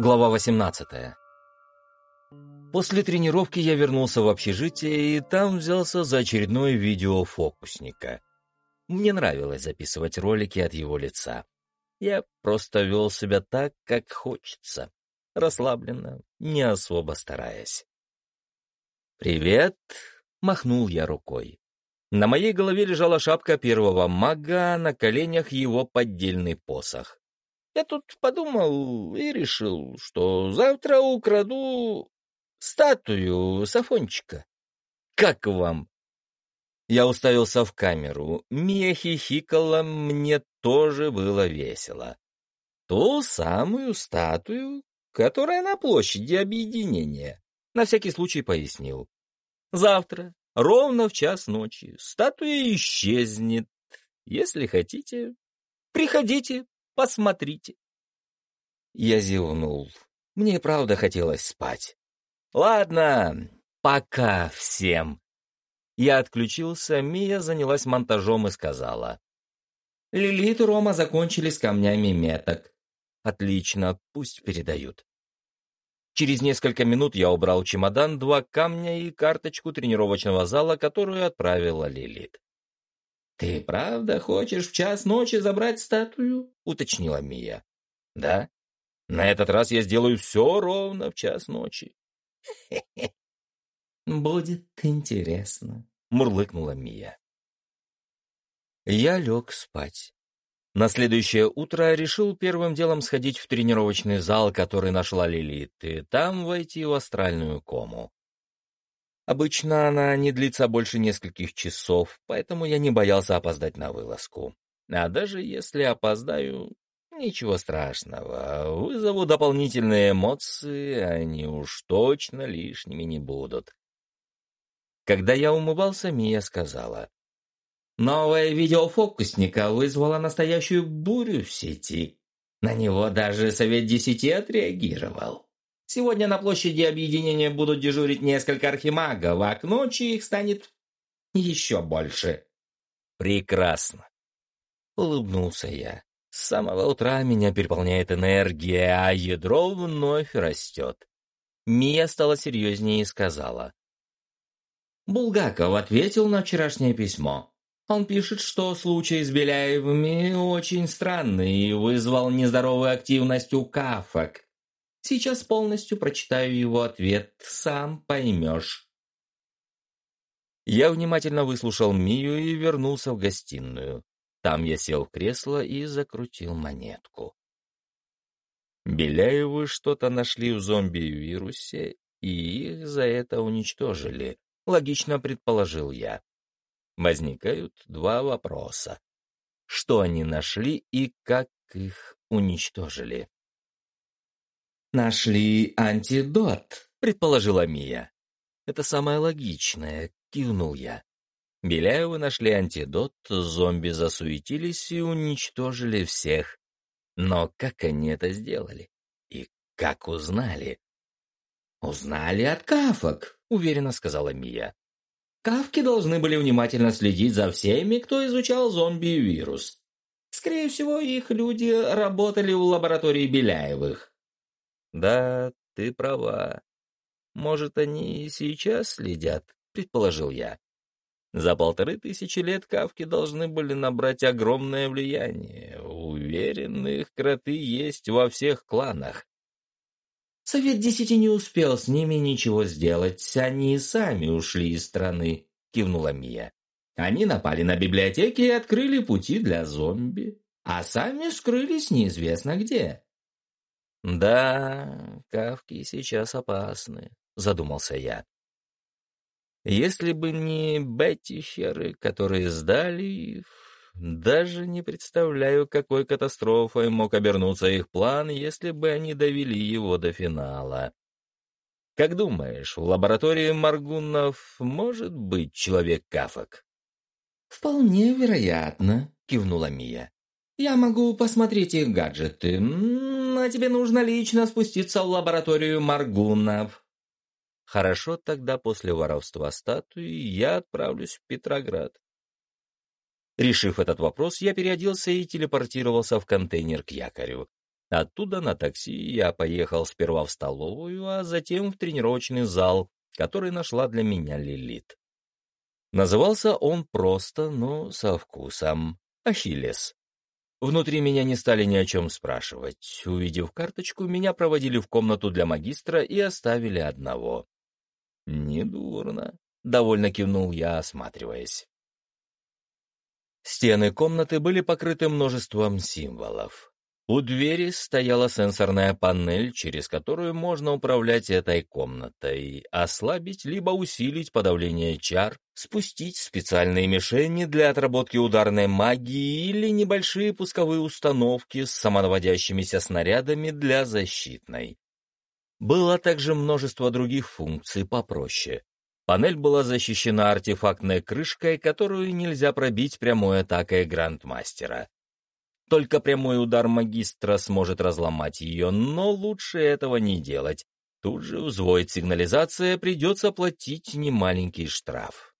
Глава 18. После тренировки я вернулся в общежитие и там взялся за очередное видео фокусника. Мне нравилось записывать ролики от его лица. Я просто вел себя так, как хочется, расслабленно, не особо стараясь. «Привет!» — махнул я рукой. На моей голове лежала шапка первого мага, на коленях его поддельный посох. Я тут подумал и решил, что завтра украду статую Сафончика. Как вам? Я уставился в камеру. Мия хихикала, мне тоже было весело. Ту самую статую, которая на площади объединения. На всякий случай пояснил. Завтра, ровно в час ночи, статуя исчезнет. Если хотите, приходите, Посмотрите. Я зевнул. Мне правда хотелось спать. Ладно, пока всем. Я отключился, Мия занялась монтажом и сказала. Лилит и Рома закончили с камнями меток. Отлично, пусть передают. Через несколько минут я убрал чемодан, два камня и карточку тренировочного зала, которую отправила Лилит. «Ты правда хочешь в час ночи забрать статую?» — уточнила Мия. «Да. На этот раз я сделаю все ровно в час ночи». «Хе-хе. Будет интересно», — мурлыкнула Мия. Я лег спать. На следующее утро решил первым делом сходить в тренировочный зал, который нашла Лилит, и там войти в астральную кому. Обычно она не длится больше нескольких часов, поэтому я не боялся опоздать на вылазку. А даже если опоздаю, ничего страшного. Вызову дополнительные эмоции, они уж точно лишними не будут. Когда я умывался, Мия сказала. Новое видео фокусника вызвало настоящую бурю в сети. На него даже Совет Десяти отреагировал. Сегодня на площади объединения будут дежурить несколько архимагов, а к ночи их станет еще больше. Прекрасно. Улыбнулся я. С самого утра меня переполняет энергия, а ядро вновь растет. Мия стала серьезнее и сказала. Булгаков ответил на вчерашнее письмо. Он пишет, что случай с Беляевыми очень странный и вызвал нездоровую активность у кафок. Сейчас полностью прочитаю его ответ, сам поймешь. Я внимательно выслушал Мию и вернулся в гостиную. Там я сел в кресло и закрутил монетку. Беляевы что-то нашли в зомби-вирусе, и их за это уничтожили, логично предположил я. Возникают два вопроса. Что они нашли и как их уничтожили? «Нашли антидот», — предположила Мия. «Это самое логичное», — кивнул я. Беляевы нашли антидот, зомби засуетились и уничтожили всех. Но как они это сделали? И как узнали? «Узнали от кафок», — уверенно сказала Мия. «Кавки должны были внимательно следить за всеми, кто изучал зомби-вирус. Скорее всего, их люди работали в лаборатории Беляевых. Да, ты права. Может, они и сейчас следят, предположил я. За полторы тысячи лет кавки должны были набрать огромное влияние. Уверен, их кроты есть во всех кланах. Совет Десяти не успел с ними ничего сделать, они сами ушли из страны, кивнула Мия. Они напали на библиотеки и открыли пути для зомби, а сами скрылись неизвестно где. «Да, кавки сейчас опасны», — задумался я. «Если бы не Беттихеры, которые сдали их, даже не представляю, какой катастрофой мог обернуться их план, если бы они довели его до финала. Как думаешь, в лаборатории Маргунов может быть человек-кафок?» «Вполне вероятно», — кивнула Мия. «Я могу посмотреть их гаджеты, но тебе нужно лично спуститься в лабораторию Маргунов». «Хорошо, тогда после воровства статуи я отправлюсь в Петроград». Решив этот вопрос, я переоделся и телепортировался в контейнер к якорю. Оттуда на такси я поехал сперва в столовую, а затем в тренировочный зал, который нашла для меня Лилит. Назывался он просто, но со вкусом — Ахиллес. Внутри меня не стали ни о чем спрашивать. Увидев карточку, меня проводили в комнату для магистра и оставили одного. «Недурно», — довольно кивнул я, осматриваясь. Стены комнаты были покрыты множеством символов. У двери стояла сенсорная панель, через которую можно управлять этой комнатой, ослабить либо усилить подавление чар, спустить специальные мишени для отработки ударной магии или небольшие пусковые установки с самонаводящимися снарядами для защитной. Было также множество других функций попроще. Панель была защищена артефактной крышкой, которую нельзя пробить прямой атакой Грандмастера. Только прямой удар магистра сможет разломать ее, но лучше этого не делать. Тут же взводит сигнализация, придется платить немаленький штраф.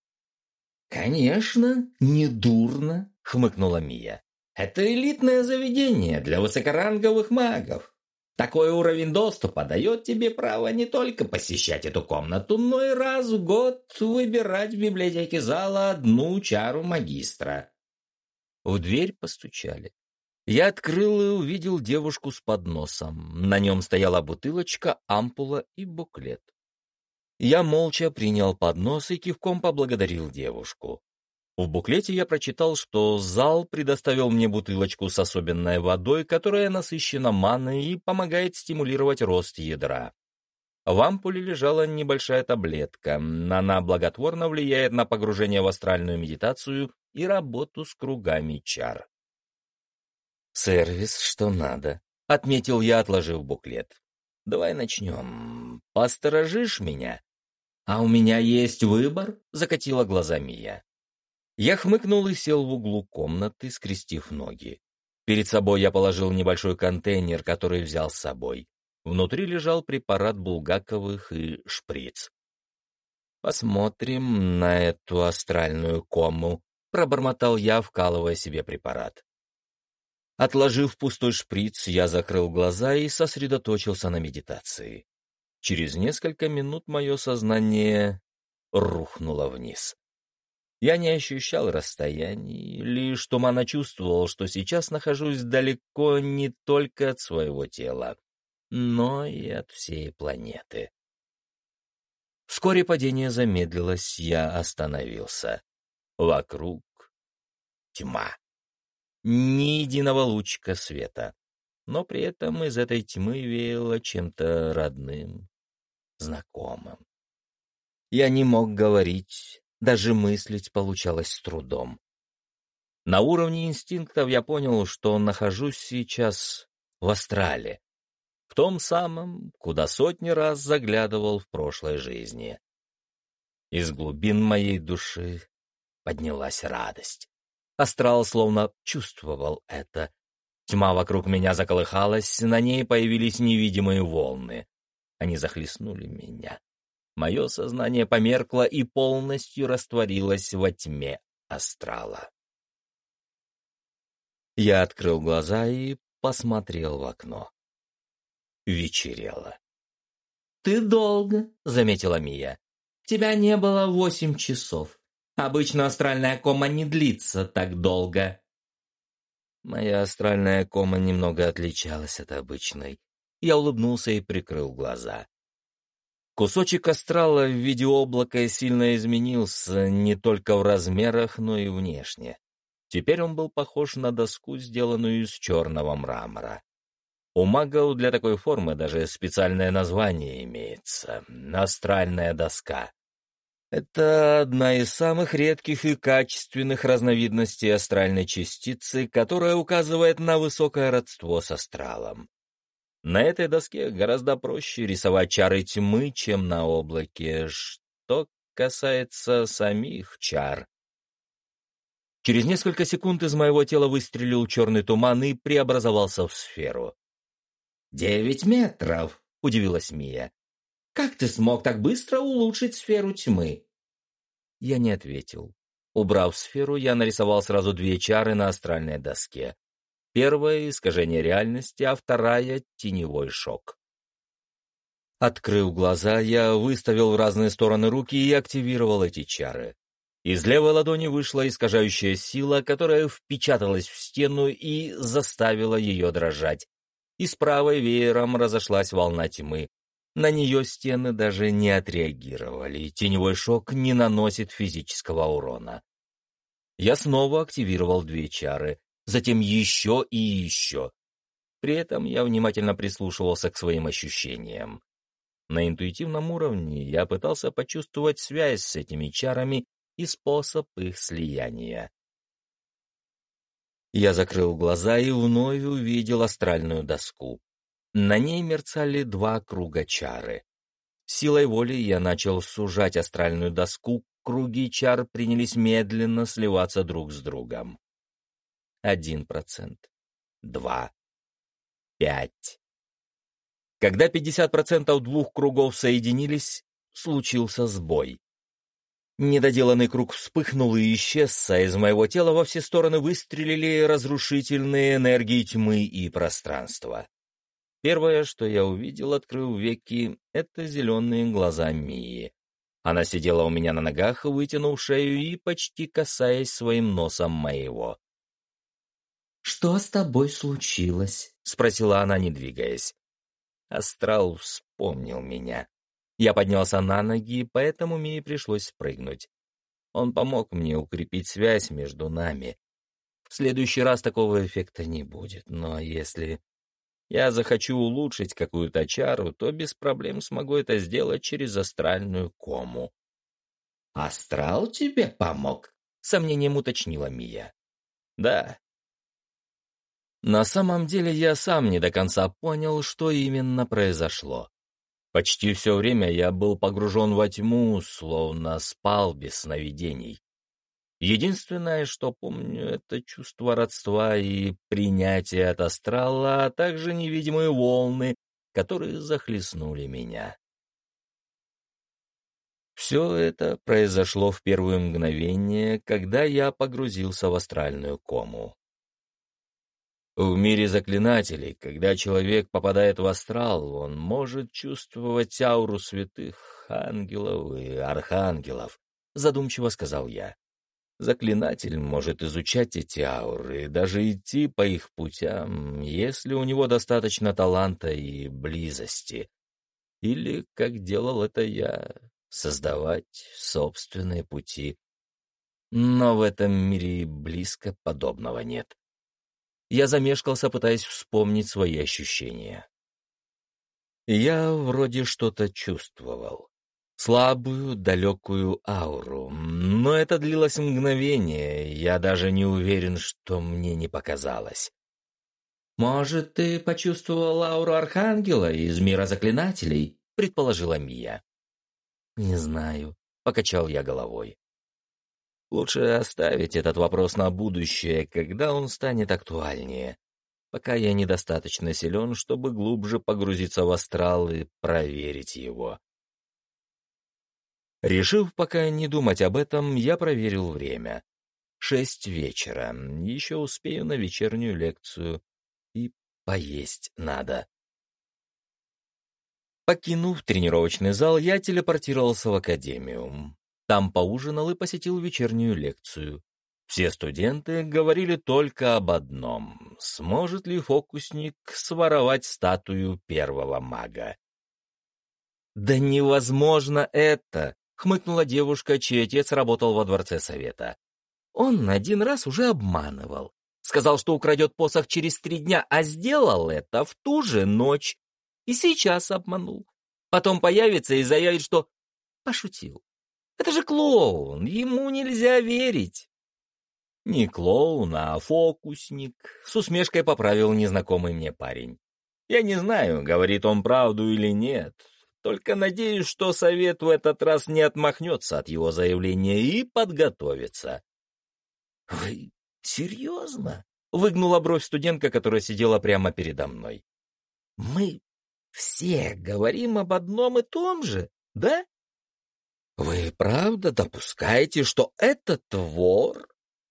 «Конечно, недурно», — хмыкнула Мия. «Это элитное заведение для высокоранговых магов. Такой уровень доступа дает тебе право не только посещать эту комнату, но и раз в год выбирать в библиотеке зала одну чару магистра». В дверь постучали. Я открыл и увидел девушку с подносом. На нем стояла бутылочка, ампула и буклет. Я молча принял поднос и кивком поблагодарил девушку. В буклете я прочитал, что зал предоставил мне бутылочку с особенной водой, которая насыщена маной и помогает стимулировать рост ядра. В ампуле лежала небольшая таблетка. Она благотворно влияет на погружение в астральную медитацию и работу с кругами чар. «Сервис, что надо», — отметил я, отложив буклет. «Давай начнем. Посторожишь меня?» «А у меня есть выбор?» — закатила глазами я. Я хмыкнул и сел в углу комнаты, скрестив ноги. Перед собой я положил небольшой контейнер, который взял с собой. Внутри лежал препарат булгаковых и шприц. «Посмотрим на эту астральную кому», — пробормотал я, вкалывая себе препарат. Отложив пустой шприц, я закрыл глаза и сосредоточился на медитации. Через несколько минут мое сознание рухнуло вниз. Я не ощущал расстояний, лишь туманно чувствовал, что сейчас нахожусь далеко не только от своего тела, но и от всей планеты. Вскоре падение замедлилось, я остановился. Вокруг тьма ни единого лучка света. Но при этом из этой тьмы веяло чем-то родным, знакомым. Я не мог говорить, даже мыслить получалось с трудом. На уровне инстинктов я понял, что нахожусь сейчас в астрале, в том самом, куда сотни раз заглядывал в прошлой жизни. Из глубин моей души поднялась радость. Астрал словно чувствовал это. Тьма вокруг меня заколыхалась, на ней появились невидимые волны. Они захлестнули меня. Мое сознание померкло и полностью растворилось во тьме астрала. Я открыл глаза и посмотрел в окно. Вечерело. «Ты долго», — заметила Мия. «Тебя не было восемь часов. Обычно астральная кома не длится так долго. Моя астральная кома немного отличалась от обычной. Я улыбнулся и прикрыл глаза. Кусочек астрала в виде облака сильно изменился не только в размерах, но и внешне. Теперь он был похож на доску, сделанную из черного мрамора. У магов для такой формы даже специальное название имеется — астральная доска. Это одна из самых редких и качественных разновидностей астральной частицы, которая указывает на высокое родство с астралом. На этой доске гораздо проще рисовать чары тьмы, чем на облаке, что касается самих чар. Через несколько секунд из моего тела выстрелил черный туман и преобразовался в сферу. «Девять метров!» — удивилась Мия. Как ты смог так быстро улучшить сферу тьмы?» Я не ответил. Убрав сферу, я нарисовал сразу две чары на астральной доске. Первая — искажение реальности, а вторая — теневой шок. Открыв глаза, я выставил в разные стороны руки и активировал эти чары. Из левой ладони вышла искажающая сила, которая впечаталась в стену и заставила ее дрожать. Из правой веером разошлась волна тьмы. На нее стены даже не отреагировали, теневой шок не наносит физического урона. Я снова активировал две чары, затем еще и еще. При этом я внимательно прислушивался к своим ощущениям. На интуитивном уровне я пытался почувствовать связь с этими чарами и способ их слияния. Я закрыл глаза и вновь увидел астральную доску. На ней мерцали два круга чары. Силой воли я начал сужать астральную доску, круги чар принялись медленно сливаться друг с другом. Один процент. Два. Пять. Когда 50% двух кругов соединились, случился сбой. Недоделанный круг вспыхнул и исчез, а из моего тела во все стороны выстрелили разрушительные энергии тьмы и пространства. Первое, что я увидел, открыв веки, — это зеленые глаза Мии. Она сидела у меня на ногах, вытянув шею и почти касаясь своим носом моего. «Что с тобой случилось?» — спросила она, не двигаясь. Астрал вспомнил меня. Я поднялся на ноги, поэтому Мии пришлось спрыгнуть. Он помог мне укрепить связь между нами. В следующий раз такого эффекта не будет, но если я захочу улучшить какую-то чару, то без проблем смогу это сделать через астральную кому. «Астрал тебе помог?» — сомнением уточнила Мия. «Да». На самом деле я сам не до конца понял, что именно произошло. Почти все время я был погружен во тьму, словно спал без сновидений. Единственное, что помню, это чувство родства и принятие от астрала, а также невидимые волны, которые захлестнули меня. Все это произошло в первые мгновения, когда я погрузился в астральную кому. В мире заклинателей, когда человек попадает в астрал, он может чувствовать ауру святых ангелов и архангелов, задумчиво сказал я. Заклинатель может изучать эти ауры и даже идти по их путям, если у него достаточно таланта и близости. Или, как делал это я, создавать собственные пути. Но в этом мире близко подобного нет. Я замешкался, пытаясь вспомнить свои ощущения. Я вроде что-то чувствовал. Слабую, далекую ауру. Но это длилось мгновение, я даже не уверен, что мне не показалось. «Может, ты почувствовал ауру Архангела из мира заклинателей?» — предположила Мия. «Не знаю», — покачал я головой. Лучше оставить этот вопрос на будущее, когда он станет актуальнее. Пока я недостаточно силен, чтобы глубже погрузиться в астрал и проверить его. Решив пока не думать об этом, я проверил время. Шесть вечера. Еще успею на вечернюю лекцию. И поесть надо. Покинув тренировочный зал, я телепортировался в академию. Там поужинал и посетил вечернюю лекцию. Все студенты говорили только об одном — сможет ли фокусник своровать статую первого мага. «Да невозможно это!» — хмыкнула девушка, чей отец работал во дворце совета. «Он один раз уже обманывал. Сказал, что украдет посох через три дня, а сделал это в ту же ночь. И сейчас обманул. Потом появится и заявит, что пошутил. Это же клоун, ему нельзя верить. Не клоун, а фокусник, с усмешкой поправил незнакомый мне парень. Я не знаю, говорит он правду или нет, только надеюсь, что совет в этот раз не отмахнется от его заявления и подготовится. «Вы серьезно?» — выгнула бровь студентка, которая сидела прямо передо мной. «Мы все говорим об одном и том же, да?» Вы правда допускаете, что этот вор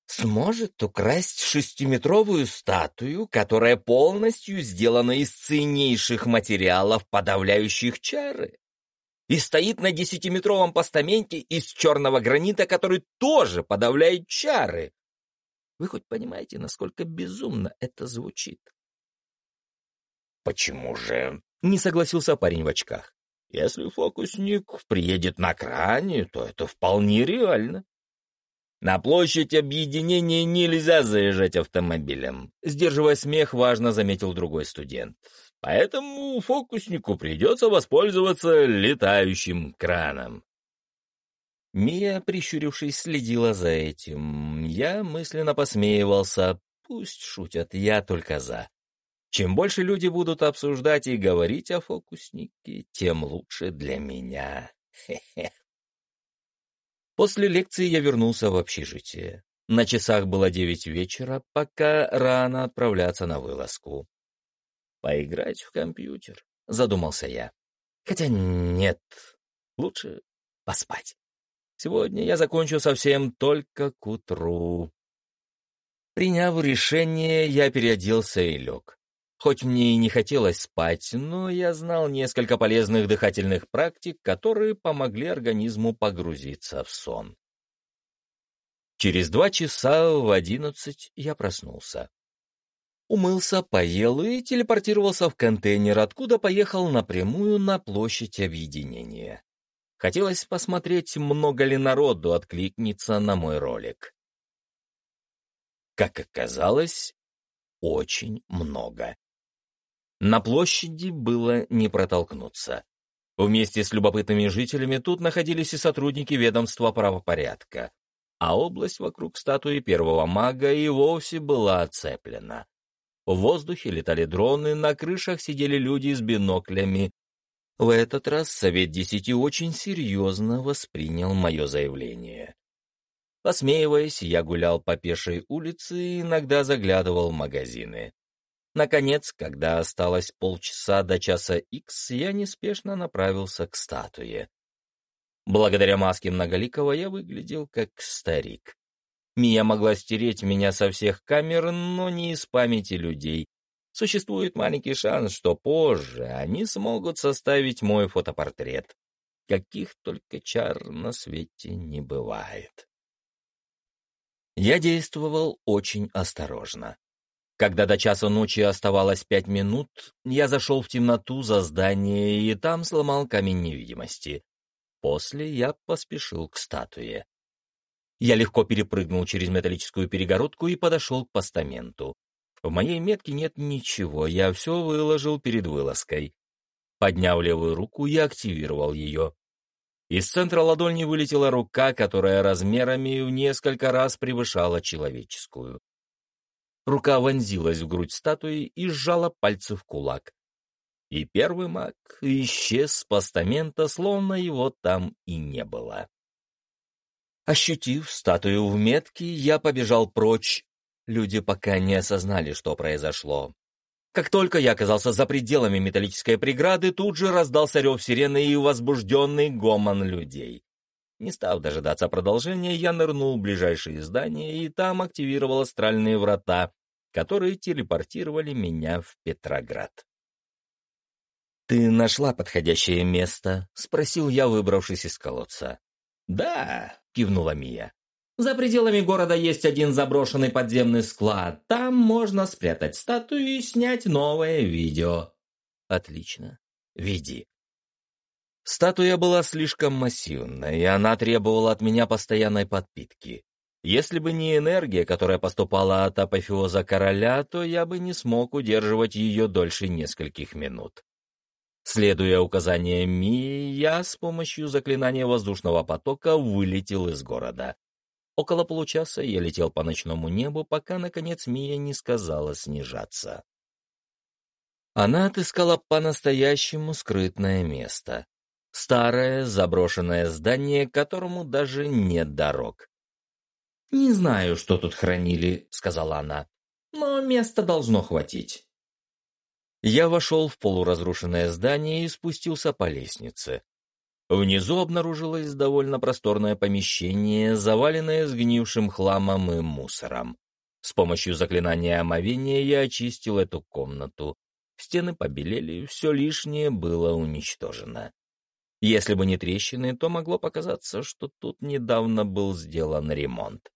сможет украсть шестиметровую статую, которая полностью сделана из ценнейших материалов, подавляющих чары, и стоит на десятиметровом постаменте из черного гранита, который тоже подавляет чары. Вы хоть понимаете, насколько безумно это звучит? «Почему же?» — не согласился парень в очках. «Если фокусник приедет на кране, то это вполне реально. На площадь объединения нельзя заезжать автомобилем. Сдерживая смех, важно заметил другой студент. Поэтому фокуснику придется воспользоваться летающим краном. Мия, прищурившись, следила за этим. Я мысленно посмеивался. Пусть шутят, я только за. Чем больше люди будут обсуждать и говорить о фокуснике, тем лучше для меня. Хе-хе. После лекции я вернулся в общежитие. На часах было девять вечера, пока рано отправляться на вылазку. «Поиграть в компьютер», — задумался я. «Хотя нет, лучше поспать. Сегодня я закончу совсем только к утру». Приняв решение, я переоделся и лег. Хоть мне и не хотелось спать, но я знал несколько полезных дыхательных практик, которые помогли организму погрузиться в сон. Через два часа в одиннадцать я проснулся. Умылся, поел и телепортировался в контейнер, откуда поехал напрямую на площадь объединения. Хотелось посмотреть, много ли народу откликнется на мой ролик. Как оказалось, очень много. На площади было не протолкнуться. Вместе с любопытными жителями тут находились и сотрудники ведомства правопорядка, а область вокруг статуи первого мага и вовсе была оцеплена. В воздухе летали дроны, на крышах сидели люди с биноклями. В этот раз Совет Десяти очень серьезно воспринял мое заявление. Посмеиваясь, я гулял по пешей улице и иногда заглядывал в магазины. Наконец, когда осталось полчаса до часа Х, я неспешно направился к статуе. Благодаря маске Многоликого я выглядел как старик. Мия могла стереть меня со всех камер, но не из памяти людей. Существует маленький шанс, что позже они смогут составить мой фотопортрет. Каких только чар на свете не бывает. Я действовал очень осторожно. Когда до часа ночи оставалось пять минут, я зашел в темноту за здание и там сломал камень невидимости. После я поспешил к статуе. Я легко перепрыгнул через металлическую перегородку и подошел к постаменту. В моей метке нет ничего, я все выложил перед вылазкой. Подняв левую руку, я активировал ее. Из центра ладони вылетела рука, которая размерами в несколько раз превышала человеческую. Рука вонзилась в грудь статуи и сжала пальцы в кулак. И первый маг исчез с постамента, словно его там и не было. Ощутив статую в метке, я побежал прочь. Люди пока не осознали, что произошло. Как только я оказался за пределами металлической преграды, тут же раздался рев сирены и возбужденный гомон людей. Не став дожидаться продолжения, я нырнул в ближайшее здание и там активировал астральные врата, которые телепортировали меня в Петроград. «Ты нашла подходящее место?» — спросил я, выбравшись из колодца. «Да», — кивнула Мия. «За пределами города есть один заброшенный подземный склад. Там можно спрятать статую и снять новое видео». «Отлично. Веди». Статуя была слишком массивной, и она требовала от меня постоянной подпитки. Если бы не энергия, которая поступала от апофеоза короля, то я бы не смог удерживать ее дольше нескольких минут. Следуя указаниям Мии, я с помощью заклинания воздушного потока вылетел из города. Около получаса я летел по ночному небу, пока, наконец, Мия не сказала снижаться. Она отыскала по-настоящему скрытное место. Старое заброшенное здание, которому даже нет дорог. «Не знаю, что тут хранили», — сказала она, — «но места должно хватить». Я вошел в полуразрушенное здание и спустился по лестнице. Внизу обнаружилось довольно просторное помещение, заваленное сгнившим хламом и мусором. С помощью заклинания омовения я очистил эту комнату. Стены побелели, все лишнее было уничтожено. Если бы не трещины, то могло показаться, что тут недавно был сделан ремонт.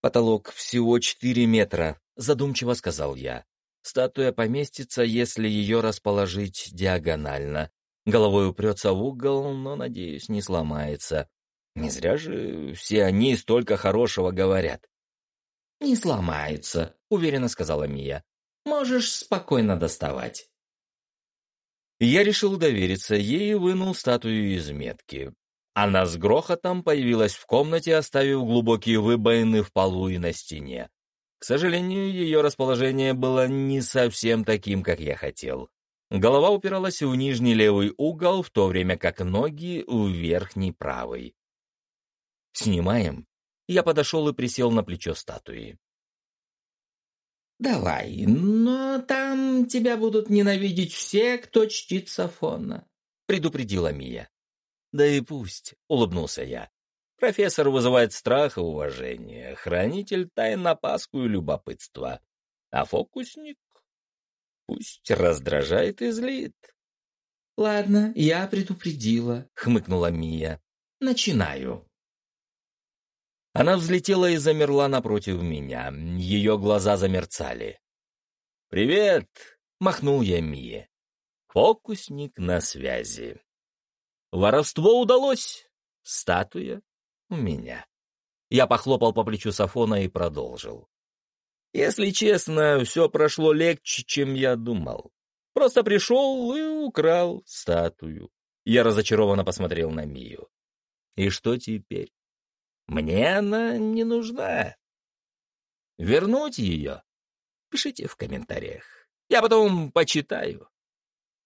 «Потолок всего четыре метра», — задумчиво сказал я. «Статуя поместится, если ее расположить диагонально. Головой упрется в угол, но, надеюсь, не сломается. Не зря же все они столько хорошего говорят». «Не сломается», — уверенно сказала Мия. «Можешь спокойно доставать». Я решил довериться ей и вынул статую из метки. Она с грохотом появилась в комнате, оставив глубокие выбоины в полу и на стене. К сожалению, ее расположение было не совсем таким, как я хотел. Голова упиралась в нижний левый угол, в то время как ноги в верхний правый. «Снимаем?» Я подошел и присел на плечо статуи. «Давай, но там тебя будут ненавидеть все, кто чтит Сафона», — предупредила Мия. «Да и пусть», — улыбнулся я. «Профессор вызывает страх и уважение, хранитель тайн опаску и любопытство, а фокусник пусть раздражает и злит». «Ладно, я предупредила», — хмыкнула Мия. «Начинаю». Она взлетела и замерла напротив меня. Ее глаза замерцали. «Привет!» — махнул я Мие. «Фокусник на связи. Воровство удалось. Статуя у меня». Я похлопал по плечу Сафона и продолжил. Если честно, все прошло легче, чем я думал. Просто пришел и украл статую. Я разочарованно посмотрел на Мию. И что теперь? Мне она не нужна. Вернуть ее? Пишите в комментариях. Я потом почитаю.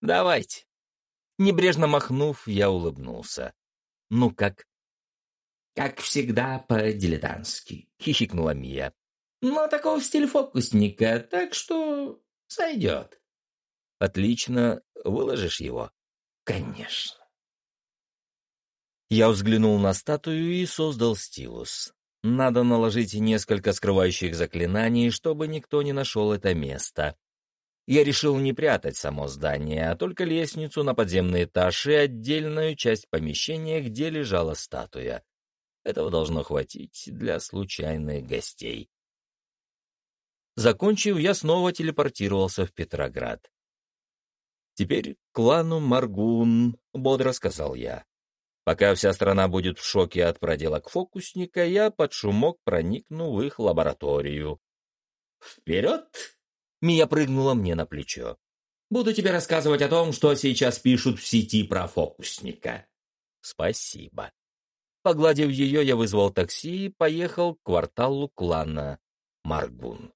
Давайте. Небрежно махнув, я улыбнулся. Ну как? Как всегда, по-дилетантски, хихикнула Мия. Но такого стиль фокусника, так что сойдет. Отлично. Выложишь его? Конечно. Я взглянул на статую и создал стилус. Надо наложить несколько скрывающих заклинаний, чтобы никто не нашел это место. Я решил не прятать само здание, а только лестницу на подземный этаж и отдельную часть помещения, где лежала статуя. Этого должно хватить для случайных гостей. Закончив, я снова телепортировался в Петроград. «Теперь клану Маргун», — бодро сказал я. Пока вся страна будет в шоке от проделок фокусника, я под шумок проникну в их лабораторию. «Вперед!» — Мия прыгнула мне на плечо. «Буду тебе рассказывать о том, что сейчас пишут в сети про фокусника». «Спасибо». Погладив ее, я вызвал такси и поехал к кварталу клана Маргун.